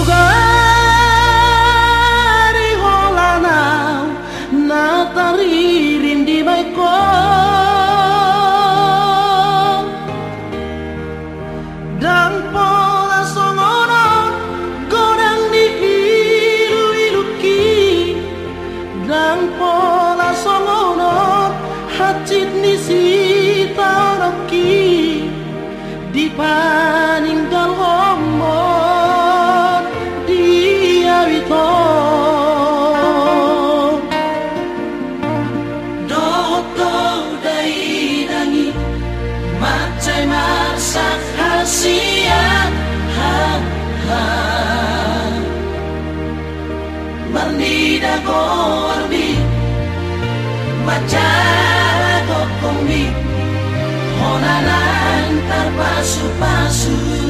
lugari holanau na taririn di maiko dan po Sampai masak hasian ha-ha Mendida gordi Macara kokombi Honanan terpasu-pasu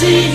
see